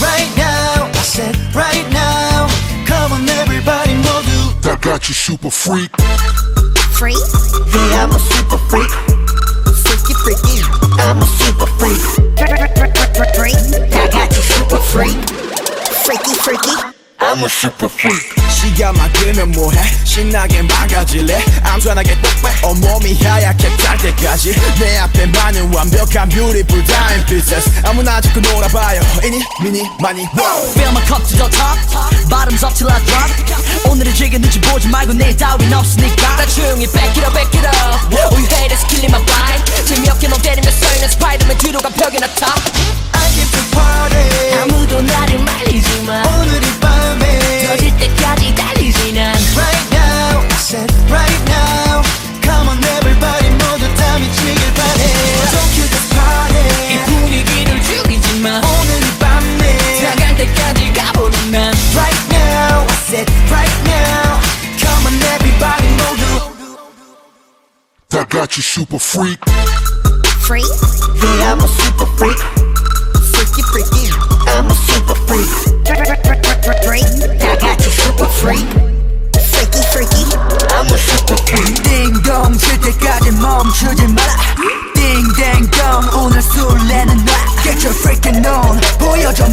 right now I said right now. Come on everybody 모두 I got you super freak. Free? Yeah. I'm a super freak. Freaky freaky. I'm a super freak. Free? I got you super freak. Freaky, freaky. I'm a super freak 시간 막으면 뭐해 신나게 망가질래 암전하게 똑배 온몸이 하얗게 탈 때까지 내 앞에 많은 완벽한 beautiful time pieces 아무나 자꾸 놀아봐요 이니 미니 많이 wow Fill my cup to the top Bottoms up till I drop 지금 눈치 보지 말고 내일 따윈 없으니까 다 조용히 back it up back it up All you haters killing my vibe 재미없게 너 때리며 got you super freak Free? Yeah I'm a super freak Freaky freaky I'm a super freak Free? I got you super freak Freaky, freaky. I'm a super freak 띵동 칠 때까지 멈추지 마라 띵땡동 오늘 술래는 놔 Get your freaking on 보여줘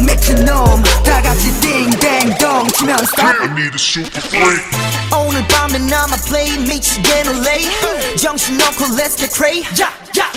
stop I need a super freak 오늘 밤엔 I'ma play 미치게 놀래 정신없고 let's get crazy 야야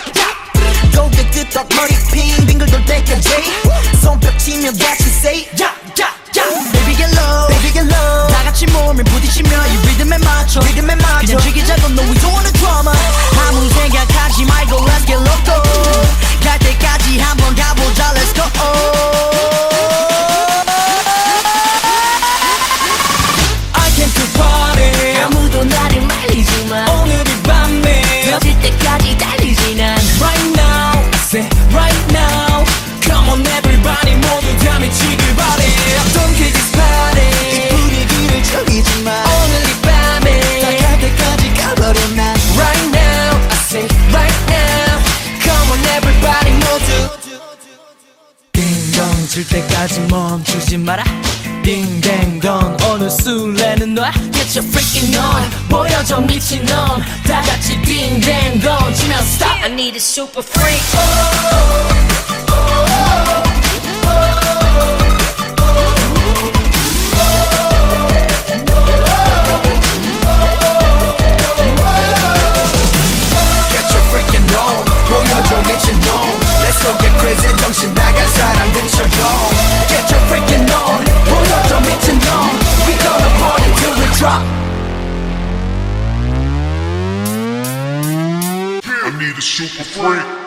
띵동 칠 때까지 멈추지 마라 띵땡동 어느 술래는 놔 Get your freaking on 보여줘 미친놈 다 같이 띵땡동 치면 stop I need a super freak Get Need a super freak